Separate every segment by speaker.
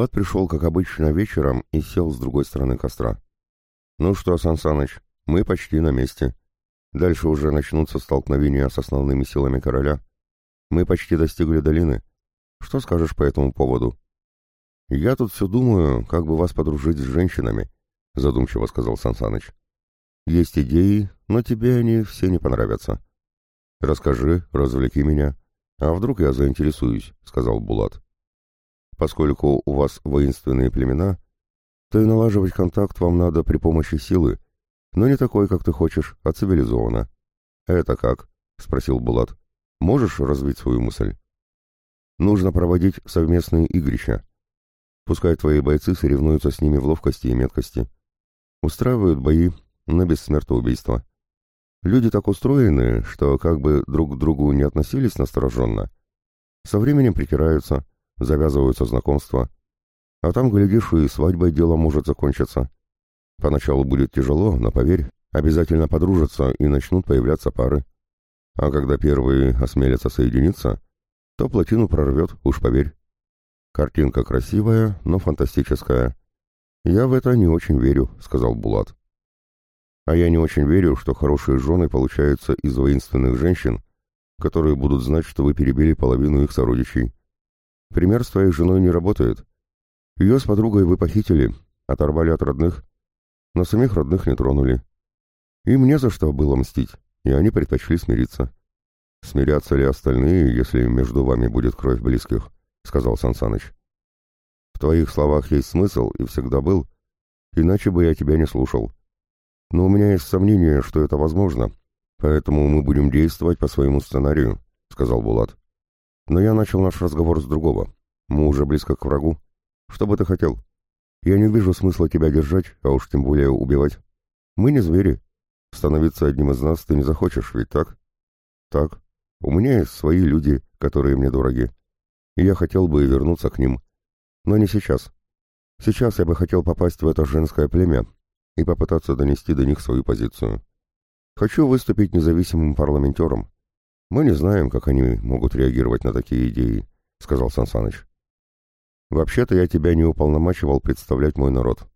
Speaker 1: Булат пришел, как обычно, вечером и сел с другой стороны костра. «Ну что, Сансаныч, мы почти на месте. Дальше уже начнутся столкновения с основными силами короля. Мы почти достигли долины. Что скажешь по этому поводу?» «Я тут все думаю, как бы вас подружить с женщинами», — задумчиво сказал Сансаныч. «Есть идеи, но тебе они все не понравятся». «Расскажи, развлеки меня. А вдруг я заинтересуюсь», — сказал Булат. «Поскольку у вас воинственные племена, то и налаживать контакт вам надо при помощи силы, но не такой, как ты хочешь, а цивилизованно». «Это как?» — спросил Булат. «Можешь развить свою мысль?» «Нужно проводить совместные игрища. Пускай твои бойцы соревнуются с ними в ловкости и меткости. Устраивают бои на бессмертоубийство. Люди так устроены, что как бы друг к другу не относились настороженно. Со временем притираются, завязываются знакомства. А там, глядишь, и свадьбой дело может закончиться. Поначалу будет тяжело, но поверь, обязательно подружатся и начнут появляться пары. А когда первые осмелятся соединиться, то плотину прорвет, уж поверь. Картинка красивая, но фантастическая. Я в это не очень верю, сказал Булат. А я не очень верю, что хорошие жены получаются из воинственных женщин, которые будут знать, что вы перебили половину их сородичей. Пример с твоей женой не работает. Ее с подругой вы похитили, оторвали от родных, но самих родных не тронули. Им не за что было мстить, и они предпочли смириться. Смирятся ли остальные, если между вами будет кровь близких? — сказал Сансаныч. В твоих словах есть смысл и всегда был, иначе бы я тебя не слушал. Но у меня есть сомнение, что это возможно, поэтому мы будем действовать по своему сценарию, сказал Булат. Но я начал наш разговор с другого. Мы уже близко к врагу. Что бы ты хотел? Я не вижу смысла тебя держать, а уж тем более убивать. Мы не звери. Становиться одним из нас ты не захочешь, ведь так? Так. У меня есть свои люди, которые мне дороги. И я хотел бы вернуться к ним. Но не сейчас. Сейчас я бы хотел попасть в это женское племя, и попытаться донести до них свою позицию. Хочу выступить независимым парламентером. Мы не знаем, как они могут реагировать на такие идеи, — сказал Сансаныч. Вообще-то я тебя не уполномачивал представлять мой народ.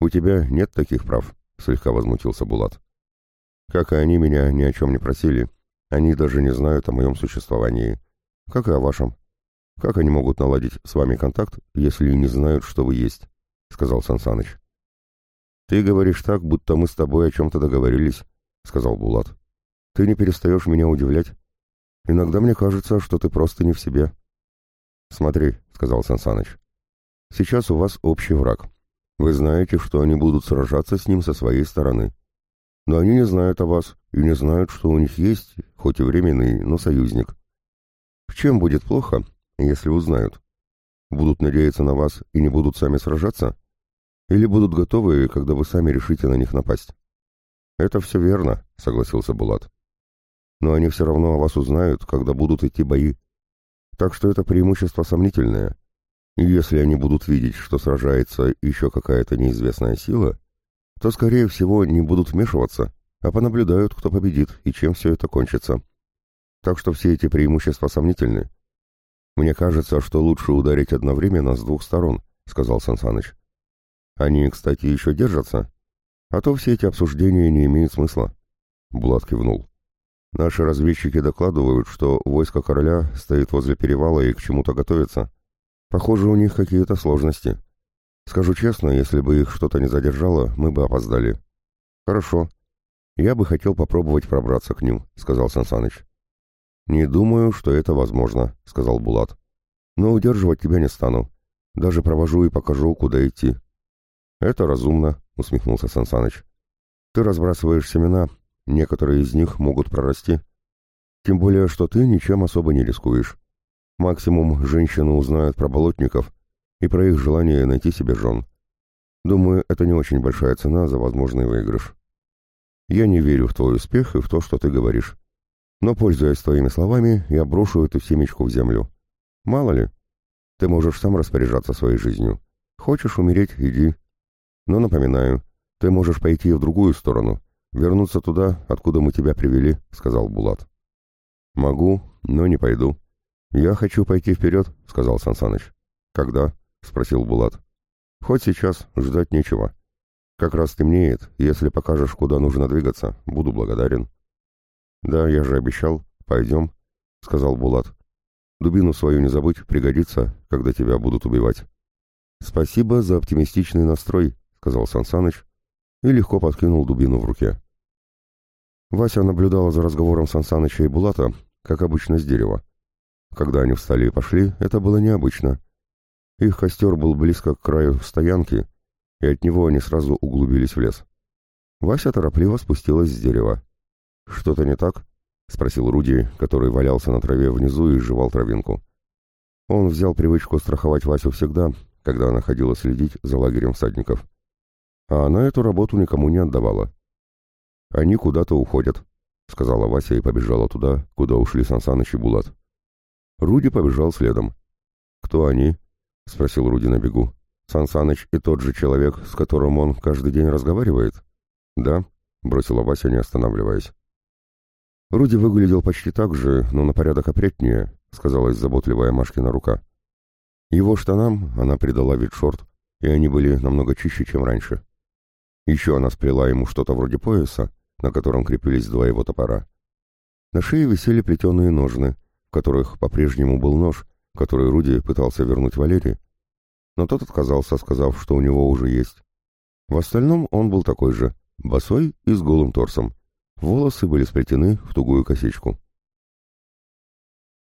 Speaker 1: У тебя нет таких прав, — слегка возмутился Булат. Как и они меня ни о чем не просили, они даже не знают о моем существовании, как и о вашем. Как они могут наладить с вами контакт, если не знают, что вы есть, — сказал Сансаныч. «Ты говоришь так, будто мы с тобой о чем-то договорились», — сказал Булат. «Ты не перестаешь меня удивлять. Иногда мне кажется, что ты просто не в себе». «Смотри», — сказал Сансаныч. «Сейчас у вас общий враг. Вы знаете, что они будут сражаться с ним со своей стороны. Но они не знают о вас и не знают, что у них есть, хоть и временный, но союзник. В чем будет плохо, если узнают? Будут надеяться на вас и не будут сами сражаться?» Или будут готовы, когда вы сами решите на них напасть. Это все верно, согласился Булат. Но они все равно о вас узнают, когда будут идти бои. Так что это преимущество сомнительное. Если они будут видеть, что сражается еще какая-то неизвестная сила, то, скорее всего, не будут вмешиваться, а понаблюдают, кто победит и чем все это кончится. Так что все эти преимущества сомнительны. Мне кажется, что лучше ударить одновременно с двух сторон, сказал Сансаныч. Они, кстати, еще держатся? А то все эти обсуждения не имеют смысла. Булат кивнул. Наши разведчики докладывают, что войско короля стоит возле перевала и к чему-то готовится. Похоже, у них какие-то сложности. Скажу честно, если бы их что-то не задержало, мы бы опоздали. Хорошо. Я бы хотел попробовать пробраться к ним, сказал Сансаныч. Не думаю, что это возможно, сказал Булат. Но удерживать тебя не стану. Даже провожу и покажу, куда идти. «Это разумно», — усмехнулся Сансаныч. «Ты разбрасываешь семена, некоторые из них могут прорасти. Тем более, что ты ничем особо не рискуешь. Максимум женщины узнают про болотников и про их желание найти себе жен. Думаю, это не очень большая цена за возможный выигрыш. Я не верю в твой успех и в то, что ты говоришь. Но, пользуясь твоими словами, я брошу эту семечку в землю. Мало ли, ты можешь сам распоряжаться своей жизнью. Хочешь умереть — иди. Но напоминаю, ты можешь пойти в другую сторону, вернуться туда, откуда мы тебя привели», — сказал Булат. «Могу, но не пойду. Я хочу пойти вперед», — сказал Сансаныч. «Когда?» спросил Булат. «Хоть сейчас ждать нечего. Как раз темнеет, если покажешь, куда нужно двигаться, буду благодарен». «Да, я же обещал. Пойдем», — сказал Булат. «Дубину свою не забудь, пригодится, когда тебя будут убивать». «Спасибо за оптимистичный настрой», — сказал Сансаныч и легко подкинул дубину в руке. Вася наблюдала за разговором Сансаныча и Булата, как обычно, с дерева. Когда они встали и пошли, это было необычно. Их костер был близко к краю стоянки, и от него они сразу углубились в лес. Вася торопливо спустилась с дерева. «Что-то не так?» — спросил Руди, который валялся на траве внизу и жевал травинку. Он взял привычку страховать Васю всегда, когда она ходила следить за лагерем всадников. А она эту работу никому не отдавала. «Они куда-то уходят», — сказала Вася и побежала туда, куда ушли Сансаныч и Булат. Руди побежал следом. «Кто они?» — спросил Руди на бегу. «Сансаныч и тот же человек, с которым он каждый день разговаривает?» «Да», — бросила Вася, не останавливаясь. Руди выглядел почти так же, но на порядок опрятнее, — сказалась заботливая Машкина рука. Его штанам она придала вид шорт, и они были намного чище, чем раньше. Еще она сплела ему что-то вроде пояса, на котором крепились два его топора. На шее висели плетеные ножны, в которых по-прежнему был нож, который Руди пытался вернуть Валере, но тот отказался, сказав, что у него уже есть. В остальном он был такой же, босой и с голым торсом. Волосы были сплетены в тугую косичку.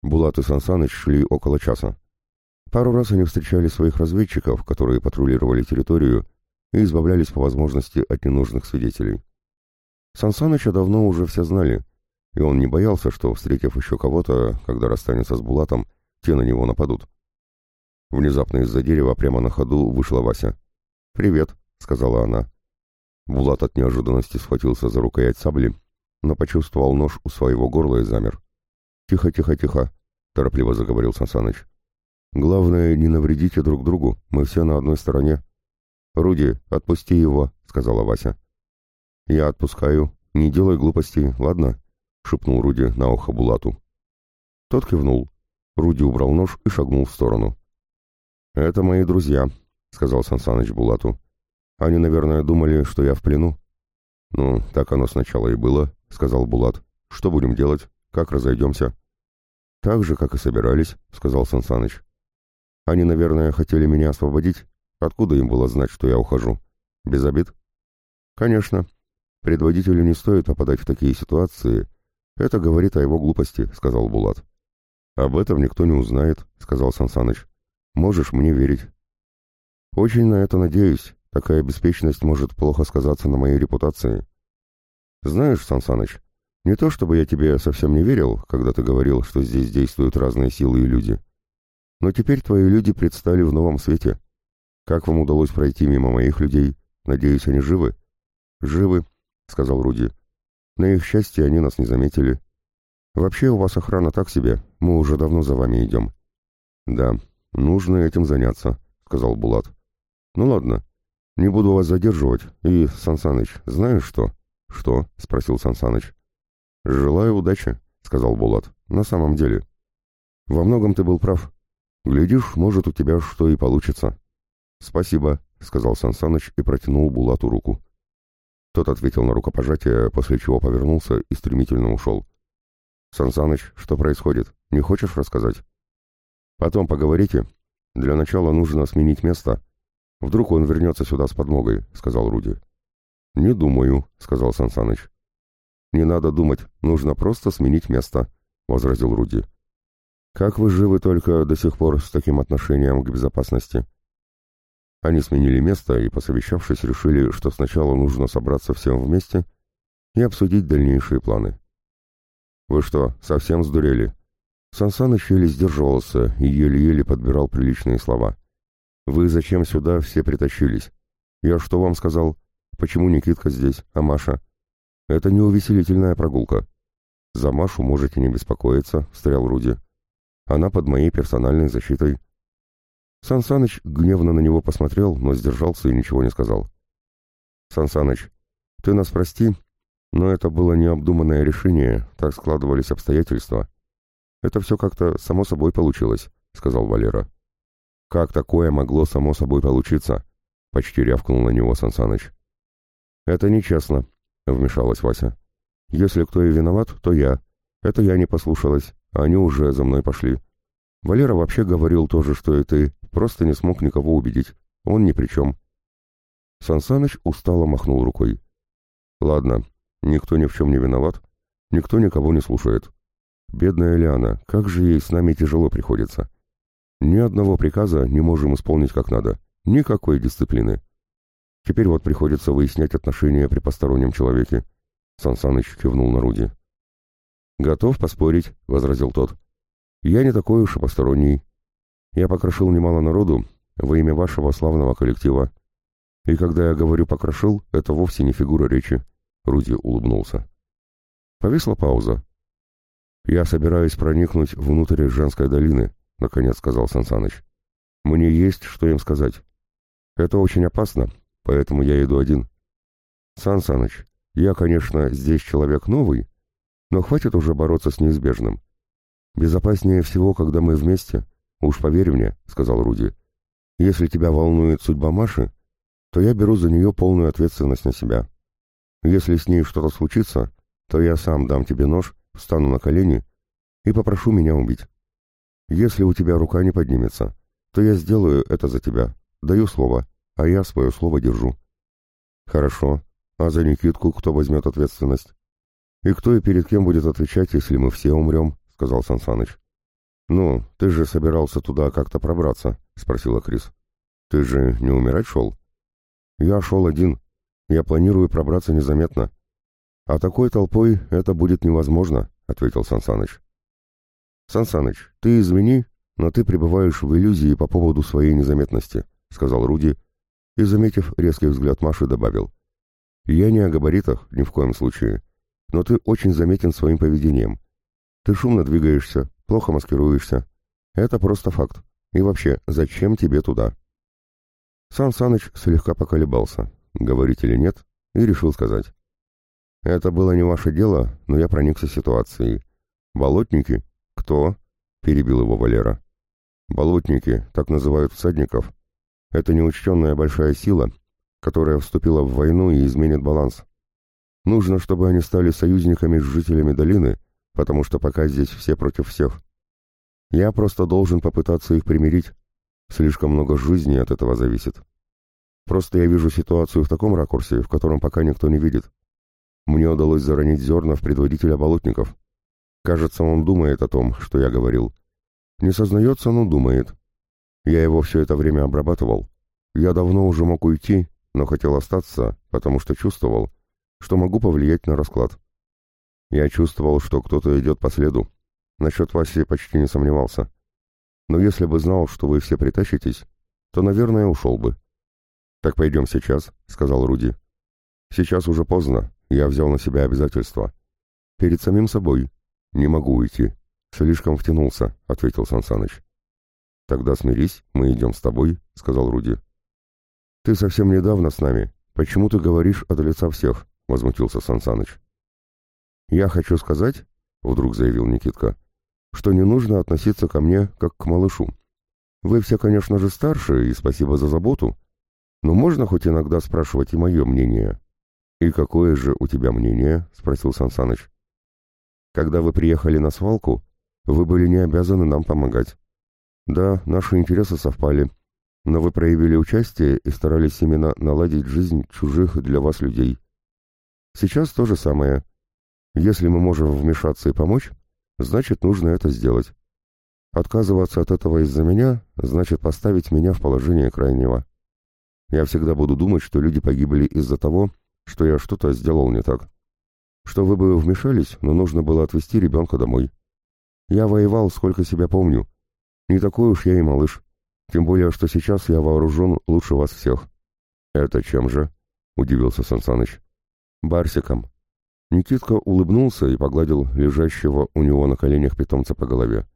Speaker 1: Булат и Сансаныч шли около часа. Пару раз они встречали своих разведчиков, которые патрулировали территорию и избавлялись по возможности от ненужных свидетелей. Сансаныча давно уже все знали, и он не боялся, что, встретив еще кого-то, когда расстанется с Булатом, те на него нападут. Внезапно из-за дерева прямо на ходу вышла Вася. «Привет», — сказала она. Булат от неожиданности схватился за рукоять сабли, но почувствовал нож у своего горла и замер. «Тихо, тихо, тихо», — торопливо заговорил Сансаныч. «Главное, не навредите друг другу, мы все на одной стороне». «Руди, отпусти его», — сказала Вася. «Я отпускаю. Не делай глупостей, ладно?» — шепнул Руди на ухо Булату. Тот кивнул. Руди убрал нож и шагнул в сторону. «Это мои друзья», — сказал Сансаныч Булату. «Они, наверное, думали, что я в плену». «Ну, так оно сначала и было», — сказал Булат. «Что будем делать? Как разойдемся?» «Так же, как и собирались», — сказал Сансаныч. «Они, наверное, хотели меня освободить. Откуда им было знать, что я ухожу? Без обид?» «Конечно», Предводителю не стоит попадать в такие ситуации. Это говорит о его глупости, сказал Булат. Об этом никто не узнает, сказал Сансаныч. Можешь мне верить. Очень на это надеюсь. Такая беспечность может плохо сказаться на моей репутации. Знаешь, Сансаныч, не то чтобы я тебе совсем не верил, когда ты говорил, что здесь действуют разные силы и люди. Но теперь твои люди предстали в новом свете. Как вам удалось пройти мимо моих людей? Надеюсь, они живы? Живы, — сказал Руди. «На их счастье они нас не заметили. Вообще у вас охрана так себе, мы уже давно за вами идем». «Да, нужно этим заняться», — сказал Булат. «Ну ладно, не буду вас задерживать. И, Сансаныч, знаешь что?» «Что?» — спросил Сансаныч. «Желаю удачи», — сказал Булат. «На самом деле. Во многом ты был прав. Глядишь, может, у тебя что и получится». «Спасибо», — сказал Сансаныч и протянул Булату руку. Тот ответил на рукопожатие, после чего повернулся и стремительно ушел. «Сансаныч, что происходит? Не хочешь рассказать?» «Потом поговорите. Для начала нужно сменить место. Вдруг он вернется сюда с подмогой», — сказал Руди. «Не думаю», — сказал Сансаныч. «Не надо думать, нужно просто сменить место», — возразил Руди. «Как вы живы только до сих пор с таким отношением к безопасности?» Они сменили место и, посовещавшись, решили, что сначала нужно собраться всем вместе и обсудить дальнейшие планы. «Вы что, совсем сдурели?» Сансаныч еле сдерживался и еле-еле подбирал приличные слова. «Вы зачем сюда все притащились? Я что вам сказал? Почему Никитка здесь, а Маша?» «Это не увеселительная прогулка». «За Машу можете не беспокоиться», — встрял Руди. «Она под моей персональной защитой. Сансаныч гневно на него посмотрел, но сдержался и ничего не сказал. «Сансаныч, ты нас прости, но это было необдуманное решение, так складывались обстоятельства. Это все как-то само собой получилось», — сказал Валера. «Как такое могло само собой получиться?» — почти рявкнул на него Сансаныч. «Это нечестно», — вмешалась Вася. «Если кто и виноват, то я. Это я не послушалась, они уже за мной пошли. Валера вообще говорил то же, что и ты, просто не смог никого убедить. Он ни при чем». Сансаныч устало махнул рукой. «Ладно, никто ни в чем не виноват, никто никого не слушает. Бедная Лиана, как же ей с нами тяжело приходится. Ни одного приказа не можем исполнить как надо, никакой дисциплины. Теперь вот приходится выяснять отношения при постороннем человеке. Сансаныч кивнул на Руди. «Готов поспорить», — возразил тот. «Я не такой уж и посторонний. Я покрошил немало народу во имя вашего славного коллектива. И когда я говорю «покрошил», это вовсе не фигура речи», — Руди улыбнулся. Повисла пауза. «Я собираюсь проникнуть внутрь женской долины», — наконец сказал Сансаныч. «Мне есть, что им сказать. Это очень опасно, поэтому я иду один. Сан Саныч, я, конечно, здесь человек новый, но хватит уже бороться с неизбежным. Безопаснее всего, когда мы вместе. Уж поверь мне», — сказал Руди. «Если тебя волнует судьба Маши, то я беру за нее полную ответственность на себя. Если с ней что-то случится, то я сам дам тебе нож встану на колени и попрошу меня убить. Если у тебя рука не поднимется, то я сделаю это за тебя. Даю слово, а я свое слово держу. Хорошо. А за Никитку кто возьмет ответственность? И кто и перед кем будет отвечать, если мы все умрем? Сказал Сансаныч. Ну, ты же собирался туда как-то пробраться, спросила Крис. Ты же не умирать шел? Я шел один. Я планирую пробраться незаметно. «А такой толпой это будет невозможно», — ответил Сансаныч. «Сансаныч, ты извини, но ты пребываешь в иллюзии по поводу своей незаметности», — сказал Руди, и, заметив резкий взгляд Маши, добавил. «Я не о габаритах, ни в коем случае, но ты очень заметен своим поведением. Ты шумно двигаешься, плохо маскируешься. Это просто факт. И вообще, зачем тебе туда?» Сан Саныч слегка поколебался, говорить или нет, и решил сказать. Это было не ваше дело, но я проникся ситуацией. Болотники? Кто? Перебил его Валера. Болотники, так называют всадников. Это неучтенная большая сила, которая вступила в войну и изменит баланс. Нужно, чтобы они стали союзниками с жителями долины, потому что пока здесь все против всех. Я просто должен попытаться их примирить. Слишком много жизни от этого зависит. Просто я вижу ситуацию в таком ракурсе, в котором пока никто не видит. Мне удалось заронить зерна в предводителя болотников. Кажется, он думает о том, что я говорил. Не сознается, но думает. Я его все это время обрабатывал. Я давно уже мог уйти, но хотел остаться, потому что чувствовал, что могу повлиять на расклад. Я чувствовал, что кто-то идет по следу. Насчет Васи почти не сомневался. Но если бы знал, что вы все притащитесь, то, наверное, ушел бы. «Так пойдем сейчас», — сказал Руди. «Сейчас уже поздно. Я взял на себя обязательства. Перед самим собой. Не могу уйти. Слишком втянулся, — ответил Сансаныч. Тогда смирись, мы идем с тобой, — сказал Руди. Ты совсем недавно с нами. Почему ты говоришь от лица всех? — возмутился Сансаныч. Я хочу сказать, — вдруг заявил Никитка, — что не нужно относиться ко мне как к малышу. Вы все, конечно же, старше, и спасибо за заботу, но можно хоть иногда спрашивать и мое мнение. «И какое же у тебя мнение?» — спросил Сансаныч. «Когда вы приехали на свалку, вы были не обязаны нам помогать. Да, наши интересы совпали, но вы проявили участие и старались именно наладить жизнь чужих для вас людей. Сейчас то же самое. Если мы можем вмешаться и помочь, значит, нужно это сделать. Отказываться от этого из-за меня, значит поставить меня в положение крайнего. Я всегда буду думать, что люди погибли из-за того, что я что-то сделал не так. Что вы бы вмешались, но нужно было отвезти ребенка домой. Я воевал, сколько себя помню. Не такой уж я и малыш. Тем более, что сейчас я вооружен лучше вас всех. Это чем же? Удивился Сансаныч. Барсиком. Никитка улыбнулся и погладил лежащего у него на коленях питомца по голове.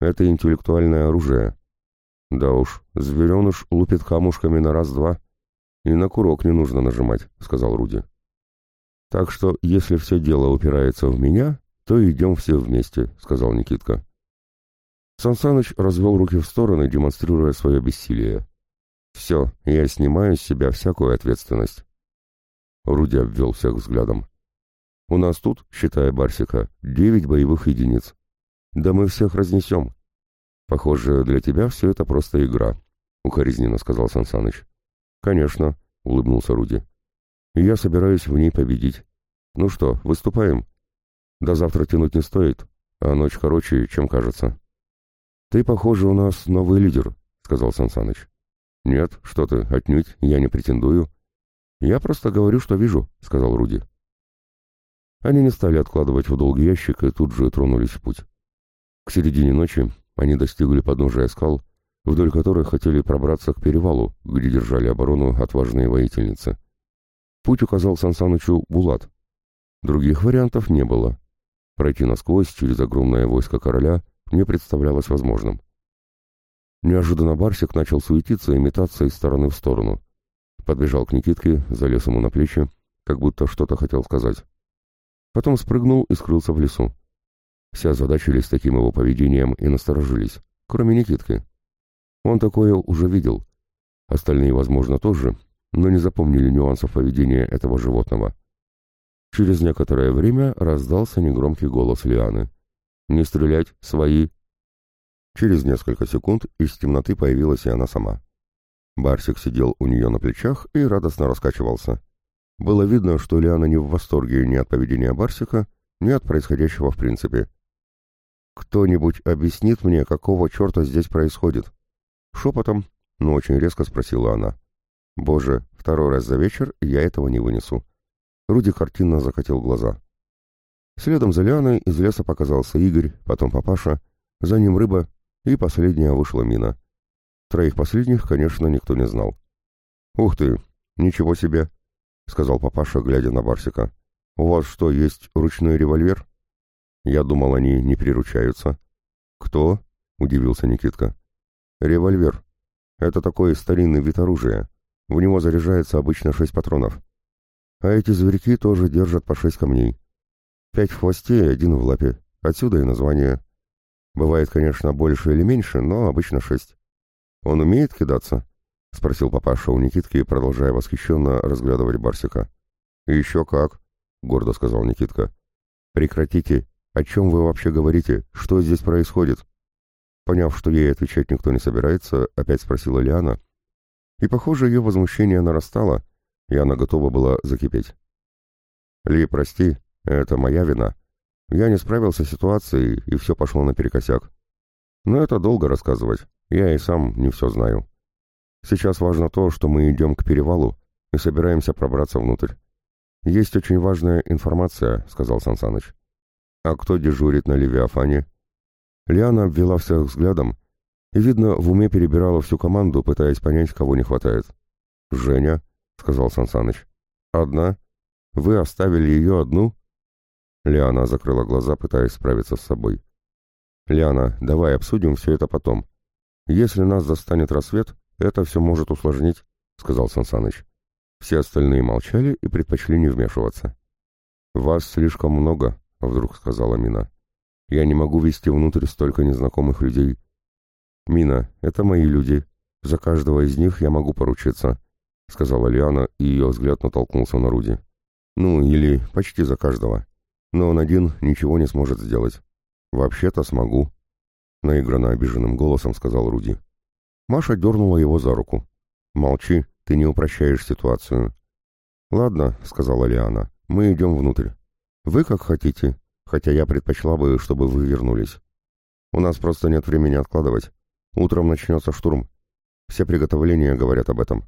Speaker 1: Это интеллектуальное оружие. Да уж, звереныш лупит камушками на раз-два. «И на курок не нужно нажимать», — сказал Руди. «Так что, если все дело упирается в меня, то идем все вместе», — сказал Никитка. Сансаныч развел руки в стороны, демонстрируя свое бессилие. «Все, я снимаю с себя всякую ответственность». Руди обвел всех взглядом. «У нас тут, считая Барсика, девять боевых единиц. Да мы всех разнесем. Похоже, для тебя все это просто игра», — укоризненно сказал Сансаныч. «Конечно», — улыбнулся Руди. «Я собираюсь в ней победить. Ну что, выступаем? До завтра тянуть не стоит, а ночь короче, чем кажется». «Ты, похоже, у нас новый лидер», — сказал Сансаныч. «Нет, что ты, отнюдь, я не претендую». «Я просто говорю, что вижу», — сказал Руди. Они не стали откладывать в долгий ящик и тут же тронулись в путь. К середине ночи они достигли подножия скал, вдоль которых хотели пробраться к перевалу, где держали оборону отважные воительницы. Путь указал Сансанычу Булат. Других вариантов не было. Пройти насквозь через огромное войско короля не представлялось возможным. Неожиданно Барсик начал суетиться и метаться из стороны в сторону. Подбежал к Никитке, залез ему на плечи, как будто что-то хотел сказать. Потом спрыгнул и скрылся в лесу. Все озадачились таким его поведением и насторожились, кроме Никитки. Он такое уже видел. Остальные, возможно, тоже, но не запомнили нюансов поведения этого животного. Через некоторое время раздался негромкий голос Лианы. «Не стрелять, свои!» Через несколько секунд из темноты появилась и она сама. Барсик сидел у нее на плечах и радостно раскачивался. Было видно, что Лиана не в восторге ни от поведения Барсика, ни от происходящего в принципе. «Кто-нибудь объяснит мне, какого черта здесь происходит?» Шепотом, но очень резко спросила она. «Боже, второй раз за вечер я этого не вынесу». Руди картинно закатил глаза. Следом за Лианой из леса показался Игорь, потом папаша, за ним рыба, и последняя вышла мина. Троих последних, конечно, никто не знал. «Ух ты, ничего себе!» — сказал папаша, глядя на Барсика. «У вас что, есть ручной револьвер?» «Я думал, они не приручаются». «Кто?» — удивился Никитка. «Револьвер. Это такой старинный вид оружия. В него заряжается обычно шесть патронов. А эти зверьки тоже держат по шесть камней. Пять в хвосте и один в лапе. Отсюда и название. Бывает, конечно, больше или меньше, но обычно шесть. Он умеет кидаться?» — спросил папаша у Никитки, продолжая восхищенно разглядывать Барсика. «Еще как», — гордо сказал Никитка. «Прекратите. О чем вы вообще говорите? Что здесь происходит?» Поняв, что ей отвечать никто не собирается, опять спросила Лиана. И, похоже, ее возмущение нарастало, и она готова была закипеть. «Ли, прости, это моя вина. Я не справился с ситуацией, и все пошло наперекосяк. Но это долго рассказывать, я и сам не все знаю. Сейчас важно то, что мы идем к перевалу и собираемся пробраться внутрь. Есть очень важная информация», — сказал Сансаныч. «А кто дежурит на Левиафане?» Лиана обвела всех взглядом и, видно, в уме перебирала всю команду, пытаясь понять, кого не хватает. «Женя», — сказал Сансаныч. «Одна? Вы оставили ее одну?» Лиана закрыла глаза, пытаясь справиться с собой. «Лиана, давай обсудим все это потом. Если нас застанет рассвет, это все может усложнить», — сказал Сансаныч. Все остальные молчали и предпочли не вмешиваться. «Вас слишком много», — вдруг сказала Мина. Я не могу вести внутрь столько незнакомых людей. Мина, это мои люди. За каждого из них я могу поручиться, сказала Лиана, и ее взгляд натолкнулся на Руди. Ну, или почти за каждого. Но он один ничего не сможет сделать. Вообще-то смогу, наигранно обиженным голосом сказал Руди. Маша дернула его за руку. «Молчи, ты не упрощаешь ситуацию». «Ладно», — сказала Лиана, — «мы идем внутрь. Вы как хотите, хотя я предпочла бы, чтобы вы вернулись. У нас просто нет времени откладывать. Утром начнется штурм. Все приготовления говорят об этом.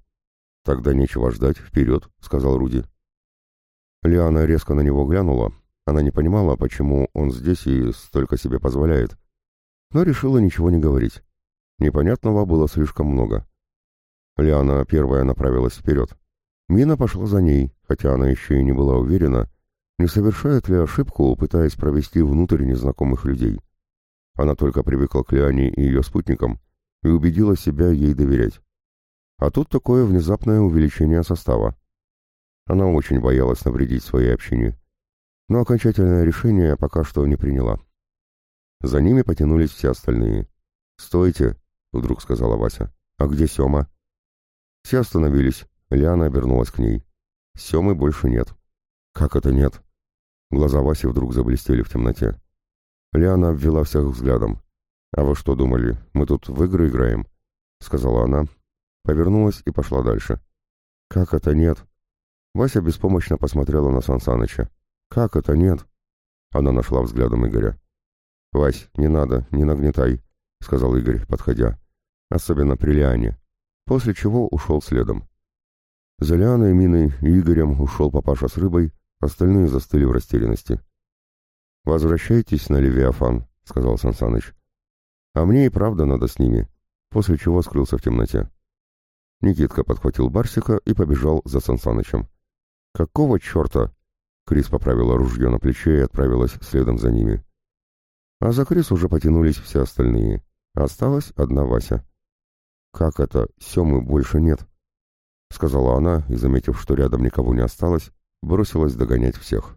Speaker 1: Тогда нечего ждать, вперед, сказал Руди. Лиана резко на него глянула. Она не понимала, почему он здесь и столько себе позволяет. Но решила ничего не говорить. Непонятного было слишком много. Лиана первая направилась вперед. Мина пошла за ней, хотя она еще и не была уверена, не совершает ли ошибку, пытаясь провести внутрь незнакомых людей. Она только привыкла к Лиане и ее спутникам и убедила себя ей доверять. А тут такое внезапное увеличение состава. Она очень боялась навредить своей общине, но окончательное решение пока что не приняла. За ними потянулись все остальные. «Стойте!» — вдруг сказала Вася. «А где Сема?» Все остановились. Лиана обернулась к ней. Семы больше нет. «Как это нет?» Глаза Васи вдруг заблестели в темноте. Лиана обвела всех взглядом. «А вы что думали, мы тут в игры играем?» — сказала она. Повернулась и пошла дальше. «Как это нет?» Вася беспомощно посмотрела на Сансаныча. «Как это нет?» Она нашла взглядом Игоря. «Вась, не надо, не нагнетай», — сказал Игорь, подходя. «Особенно при Лиане». После чего ушел следом. За Лианой, Миной и Игорем ушел папаша с рыбой, остальные застыли в растерянности. «Возвращайтесь на Левиафан», — сказал Сансаныч. «А мне и правда надо с ними», после чего скрылся в темноте. Никитка подхватил Барсика и побежал за Сансанычем. «Какого черта?» Крис поправила ружье на плече и отправилась следом за ними. А за Крис уже потянулись все остальные. Осталась одна Вася. «Как это? Семы больше нет?» — сказала она, и, заметив, что рядом никого не осталось, бросилась догонять всех.